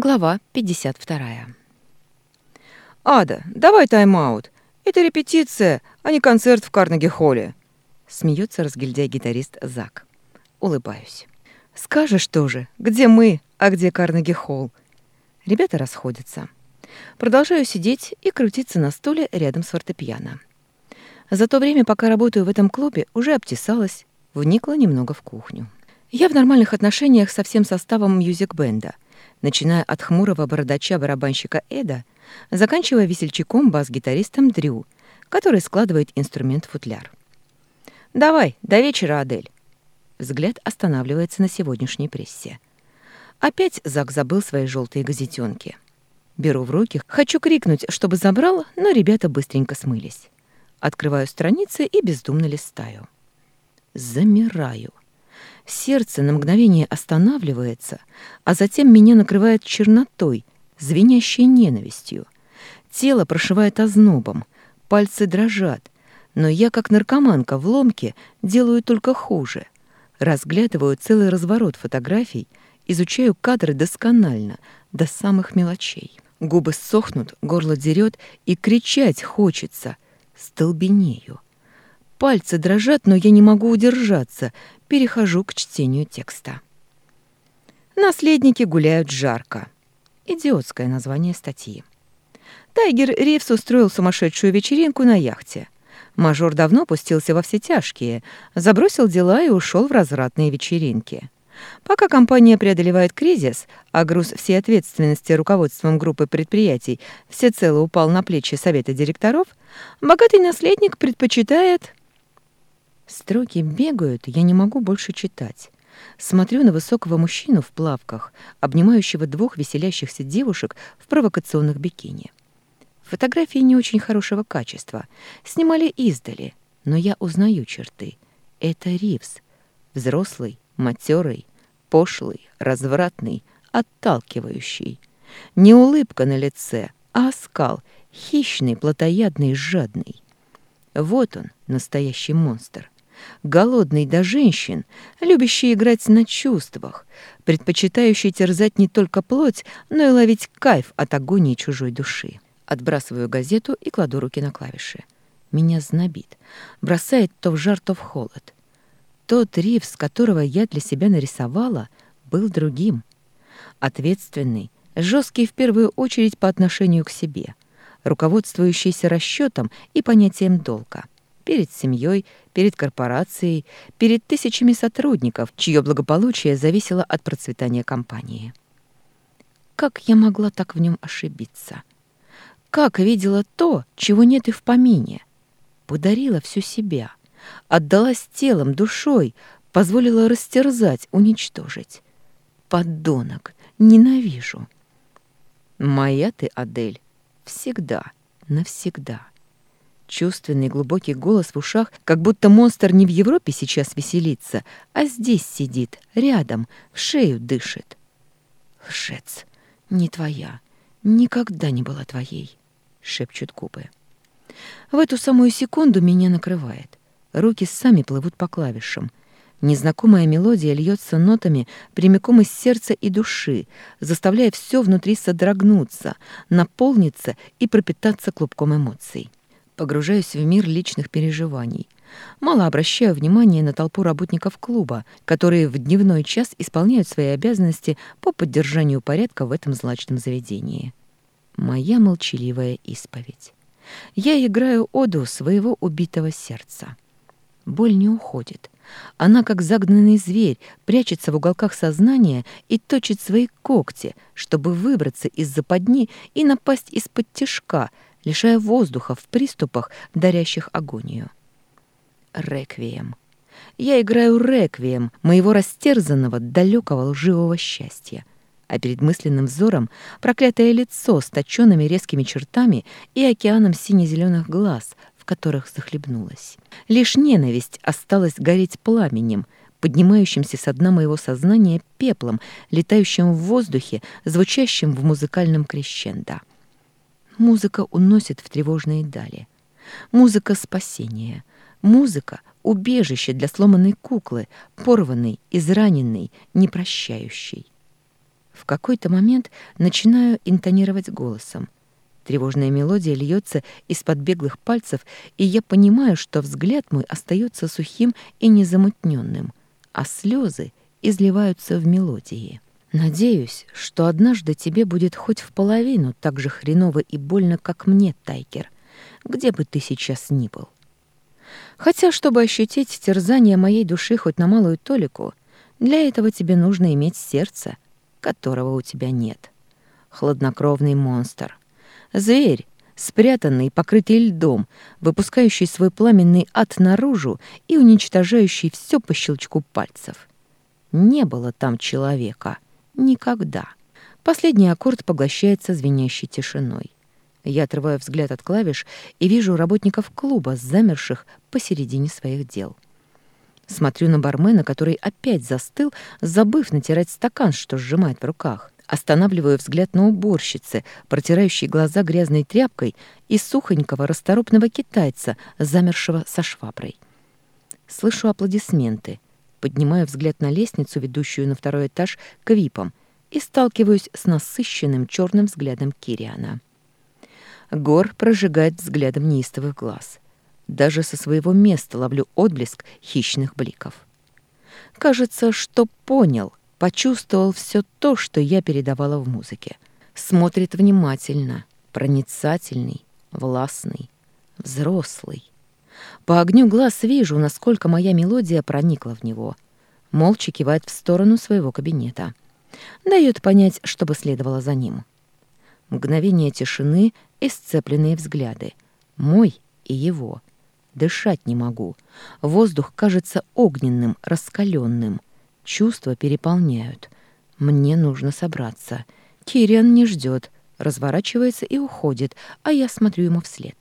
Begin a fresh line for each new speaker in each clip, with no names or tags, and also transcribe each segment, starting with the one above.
Глава 52.
«Ада, давай тайм-аут. Это репетиция, а не концерт в Карнеги-холле», — смеется разгильдяй-гитарист Зак. Улыбаюсь. «Скажешь тоже, где мы, а где Карнеги-холл?» Ребята расходятся. Продолжаю сидеть и крутиться на стуле рядом с фортепиано. За то время, пока работаю в этом клубе, уже обтесалась, вникла немного в кухню. Я в нормальных отношениях со всем составом мьюзик-бенда — начиная от хмурого бородача-барабанщика Эда, заканчивая весельчаком бас-гитаристом Дрю, который складывает инструмент-футляр. «Давай, до вечера, Адель!» Взгляд останавливается на сегодняшней прессе. Опять Зак забыл свои желтые газетенки. Беру в руки, хочу крикнуть, чтобы забрал, но ребята быстренько смылись. Открываю страницы и бездумно листаю. Замираю. Сердце на мгновение останавливается, а затем меня накрывает чернотой, звенящей ненавистью. Тело прошивает ознобом, пальцы дрожат, но я, как наркоманка в ломке, делаю только хуже. Разглядываю целый разворот фотографий, изучаю кадры досконально, до самых мелочей. Губы сохнут, горло дерет, и кричать хочется. Столбенею. Пальцы дрожат, но я не могу удержаться, перехожу к чтению текста. Наследники гуляют жарко. Идиотское название статьи. Тайгер Ривз устроил сумасшедшую вечеринку на яхте. Мажор давно пустился во все тяжкие, забросил дела и ушел в развратные вечеринки. Пока компания преодолевает кризис, а груз всей ответственности руководством группы предприятий всецело упал на плечи совета директоров, богатый наследник предпочитает Строки бегают, я не могу больше читать. Смотрю на высокого мужчину в плавках, обнимающего двух веселящихся девушек в провокационных бикини. Фотографии не очень хорошего качества. Снимали издали, но я узнаю черты. Это Ривз. Взрослый, матерый, пошлый, развратный, отталкивающий. Не улыбка на лице, а оскал, хищный, плотоядный, жадный. Вот он, настоящий монстр голодный до женщин, любящий играть на чувствах, предпочитающий терзать не только плоть, но и ловить кайф от агонии чужой души. Отбрасываю газету и кладу руки на клавиши. Меня знобит, бросает то в жар, то в холод. Тот Ривз, которого я для себя нарисовала, был другим. Ответственный, жесткий в первую очередь по отношению к себе, руководствующийся расчетом и понятием долга — перед семьей, перед корпорацией, перед тысячами сотрудников, чье благополучие зависело от процветания компании. Как я могла так в нем ошибиться? Как видела то, чего нет и в помине? Подарила всю себя, отдалась телом, душой, позволила растерзать, уничтожить. Подонок, ненавижу. Моя ты, Адель, всегда, навсегда. Чувственный глубокий голос в ушах, как будто монстр не в Европе сейчас веселится, а здесь сидит, рядом, в шею дышит. «Лжец, не твоя, никогда не была твоей», — шепчут губы. В эту самую секунду меня накрывает. Руки сами плывут по клавишам. Незнакомая мелодия льется нотами прямиком из сердца и души, заставляя все внутри содрогнуться, наполниться и пропитаться клубком эмоций погружаюсь в мир личных переживаний. Мало обращаю внимания на толпу работников клуба, которые в дневной час исполняют свои обязанности по поддержанию порядка в этом злачном заведении. Моя молчаливая исповедь. Я играю оду своего убитого сердца. Боль не уходит. Она, как загнанный зверь, прячется в уголках сознания и точит свои когти, чтобы выбраться из западни и напасть из-под тишка — лишая воздуха в приступах, дарящих агонию. Реквием. Я играю реквием моего растерзанного, далекого лживого счастья. А перед мысленным взором проклятое лицо с точенными резкими чертами и океаном сине-зеленых глаз, в которых захлебнулась. Лишь ненависть осталась гореть пламенем, поднимающимся со дна моего сознания пеплом, летающим в воздухе, звучащим в музыкальном крещендо. Музыка уносит в тревожные дали. Музыка спасения. Музыка — убежище для сломанной куклы, порванной, израненной, непрощающей. В какой-то момент начинаю интонировать голосом. Тревожная мелодия льется из-под беглых пальцев, и я понимаю, что взгляд мой остается сухим и незамутненным, а слезы изливаются в мелодии. Надеюсь, что однажды тебе будет хоть в половину так же хреново и больно, как мне, Тайкер, где бы ты сейчас ни был. Хотя, чтобы ощутить терзание моей души хоть на малую толику, для этого тебе нужно иметь сердце, которого у тебя нет. Хладнокровный монстр. Зверь, спрятанный, покрытый льдом, выпускающий свой пламенный ад наружу и уничтожающий все по щелчку пальцев. Не было там человека — Никогда. Последний аккорд поглощается звенящей тишиной. Я отрываю взгляд от клавиш и вижу работников клуба, замерших посередине своих дел. Смотрю на бармена, который опять застыл, забыв натирать стакан, что сжимает в руках. Останавливаю взгляд на уборщицы, протирающей глаза грязной тряпкой, и сухонького расторопного китайца, замершего со шваброй. Слышу аплодисменты — поднимаю взгляд на лестницу, ведущую на второй этаж, к випам, и сталкиваюсь с насыщенным черным взглядом Кириана. Гор прожигает взглядом неистовых глаз. Даже со своего места ловлю отблеск хищных бликов. Кажется, что понял, почувствовал все то, что я передавала в музыке. Смотрит внимательно, проницательный, властный, взрослый. По огню глаз вижу, насколько моя мелодия проникла в него. Молча кивает в сторону своего кабинета. Дает понять, чтобы следовало за ним. Мгновение тишины и сцепленные взгляды. Мой и его. Дышать не могу. Воздух кажется огненным, раскаленным. Чувства переполняют. Мне нужно собраться. Кириан не ждет, разворачивается и уходит, а я смотрю ему вслед.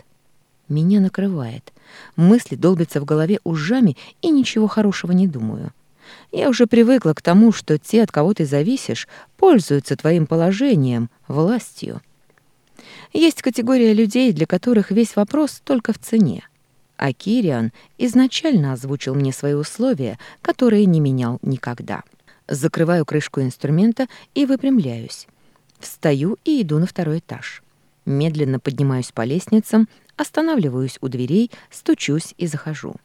Меня накрывает. Мысли долбятся в голове ужами, и ничего хорошего не думаю. Я уже привыкла к тому, что те, от кого ты зависишь, пользуются твоим положением, властью. Есть категория людей, для которых весь вопрос только в цене. А Кириан изначально озвучил мне свои условия, которые не менял никогда. Закрываю крышку инструмента и выпрямляюсь. Встаю и иду на второй этаж. Медленно поднимаюсь по лестницам, Останавливаюсь у дверей, стучусь и захожу.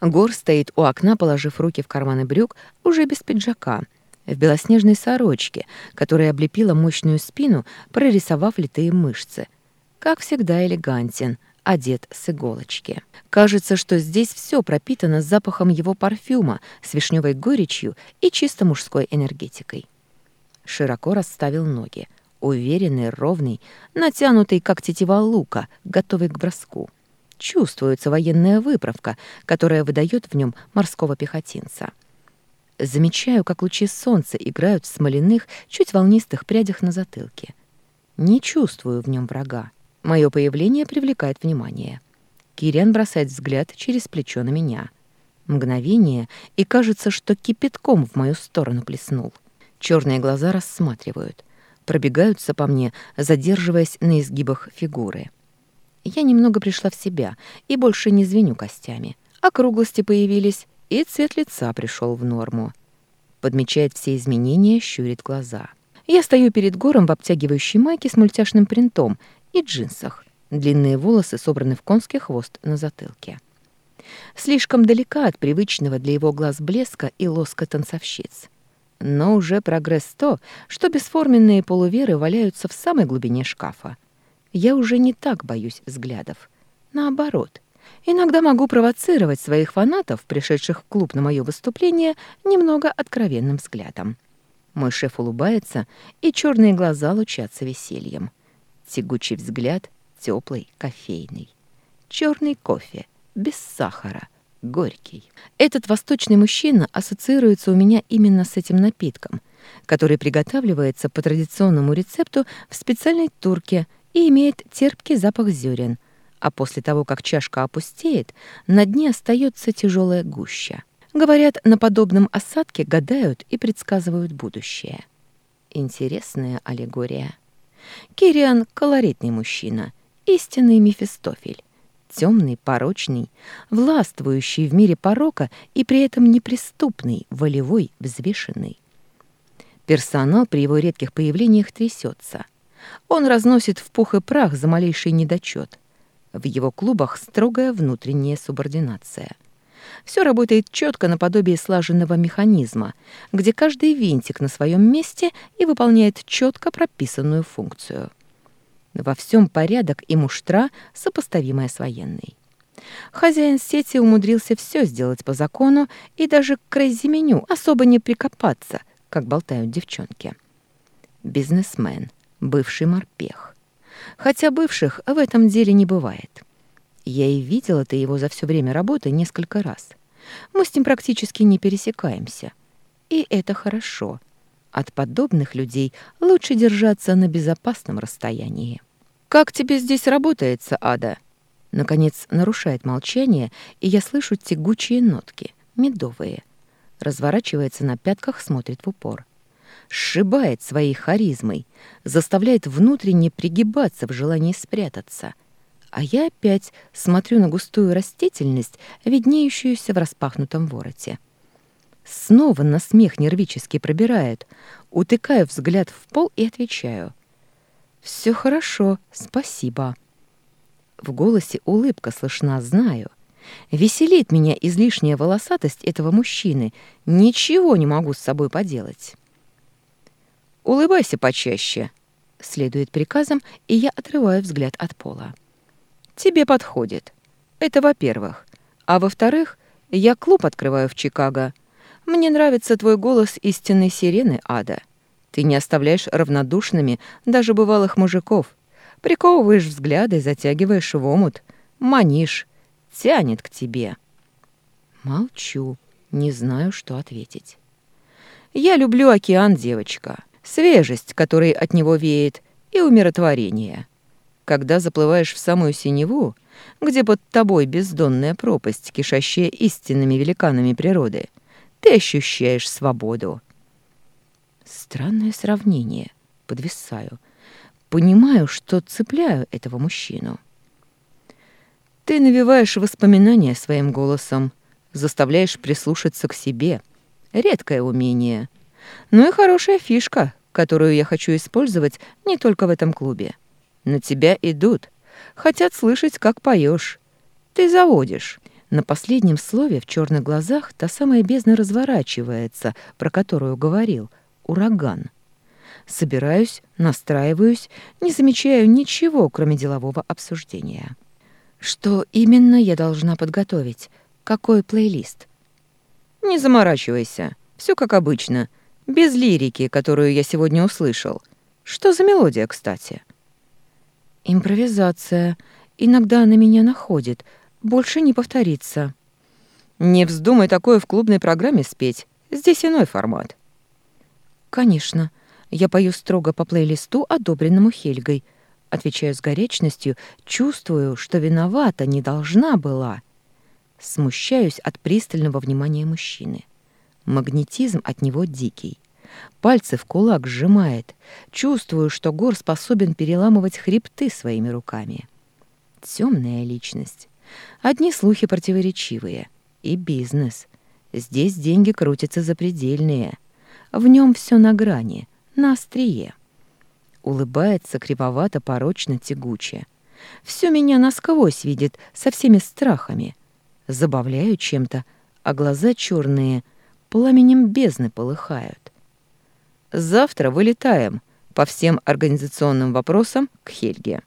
Гор стоит у окна, положив руки в карманы брюк, уже без пиджака, в белоснежной сорочке, которая облепила мощную спину, прорисовав литые мышцы. Как всегда элегантен, одет с иголочки. Кажется, что здесь все пропитано запахом его парфюма с вишневой горечью и чисто мужской энергетикой. Широко расставил ноги уверенный, ровный, натянутый, как тетива лука, готовый к броску. Чувствуется военная выправка, которая выдает в нем морского пехотинца. Замечаю, как лучи солнца играют в смоляных, чуть волнистых прядях на затылке. Не чувствую в нем врага. Мое появление привлекает внимание. Кириан бросает взгляд через плечо на меня. Мгновение, и кажется, что кипятком в мою сторону плеснул. Черные глаза рассматривают пробегаются по мне, задерживаясь на изгибах фигуры. Я немного пришла в себя и больше не звеню костями. Округлости появились, и цвет лица пришел в норму. Подмечает все изменения, щурит глаза. Я стою перед гором в обтягивающей майке с мультяшным принтом и джинсах. Длинные волосы собраны в конский хвост на затылке. Слишком далека от привычного для его глаз блеска и лоска танцовщиц. Но уже прогресс то, что бесформенные полуверы валяются в самой глубине шкафа. Я уже не так боюсь взглядов. Наоборот, иногда могу провоцировать своих фанатов, пришедших в клуб на мое выступление, немного откровенным взглядом. Мой шеф улыбается, и черные глаза лучатся весельем. Тягучий взгляд, теплый, кофейный. Черный кофе, без сахара — горький. Этот восточный мужчина ассоциируется у меня именно с этим напитком, который приготавливается по традиционному рецепту в специальной турке и имеет терпкий запах зерен, а после того, как чашка опустеет, на дне остается тяжелая гуща. Говорят, на подобном осадке гадают и предсказывают будущее. Интересная аллегория. Кириан — колоритный мужчина, истинный Мефистофель темный, порочный, властвующий в мире порока и при этом неприступный, волевой, взвешенный. Персонал при его редких появлениях трясется. Он разносит в пух и прах за малейший недочет. В его клубах строгая внутренняя субординация. Все работает четко наподобие слаженного механизма, где каждый винтик на своем месте и выполняет четко прописанную функцию. Во всем порядок и муштра, сопоставимая с военной. Хозяин сети умудрился все сделать по закону и даже к крейзи-меню особо не прикопаться, как болтают девчонки. Бизнесмен, бывший морпех. Хотя бывших в этом деле не бывает. Я и видела-то его за все время работы несколько раз. Мы с ним практически не пересекаемся. И это хорошо. От подобных людей лучше держаться на безопасном расстоянии. «Как тебе здесь работается, Ада?» Наконец нарушает молчание, и я слышу тягучие нотки, медовые. Разворачивается на пятках, смотрит в упор. Сшибает своей харизмой, заставляет внутренне пригибаться в желании спрятаться. А я опять смотрю на густую растительность, виднеющуюся в распахнутом вороте. Снова на смех нервически пробирает, утыкаю взгляд в пол и отвечаю. «Все хорошо, спасибо». В голосе улыбка слышна, знаю. Веселит меня излишняя волосатость этого мужчины. Ничего не могу с собой поделать. «Улыбайся почаще», — следует приказом, и я отрываю взгляд от пола. «Тебе подходит. Это во-первых. А во-вторых, я клуб открываю в Чикаго. Мне нравится твой голос истинной сирены, Ада. Ты не оставляешь равнодушными даже бывалых мужиков. Приковываешь взгляды, затягиваешь в омут, манишь, тянет к тебе. Молчу, не знаю, что ответить. Я люблю океан, девочка. Свежесть, которой от него веет, и умиротворение. Когда заплываешь в самую синеву, где под тобой бездонная пропасть, кишащая истинными великанами природы, ты ощущаешь свободу. Странное сравнение. Подвисаю. Понимаю, что цепляю этого мужчину. Ты навеваешь воспоминания своим голосом, заставляешь прислушаться к себе. Редкое умение. Ну и хорошая фишка, которую я хочу использовать не только в этом клубе. На тебя идут, хотят слышать, как поешь. Ты заводишь. На последнем слове в черных глазах та самая бездна разворачивается, про которую говорил. Ураган. Собираюсь, настраиваюсь, не замечаю ничего, кроме делового обсуждения. Что именно я должна подготовить? Какой плейлист? Не заморачивайся. Все как обычно. Без лирики, которую я сегодня услышал. Что за мелодия, кстати? Импровизация. Иногда она меня находит. Больше не повторится. Не вздумай такое в клубной программе спеть. Здесь иной формат. Конечно. Я пою строго по плейлисту, одобренному Хельгой. Отвечаю с горячностью, чувствую, что виновата не должна была. Смущаюсь от пристального внимания мужчины. Магнетизм от него дикий. Пальцы в кулак сжимает. Чувствую, что Гор способен переламывать хребты своими руками. Темная личность. Одни слухи противоречивые. И бизнес. Здесь деньги крутятся запредельные. В нем все на грани на острие. Улыбается кривовато, порочно, тягуче. Все меня насквозь видит со всеми страхами. Забавляю чем-то, а глаза черные пламенем бездны полыхают. Завтра вылетаем по всем организационным вопросам к Хельге.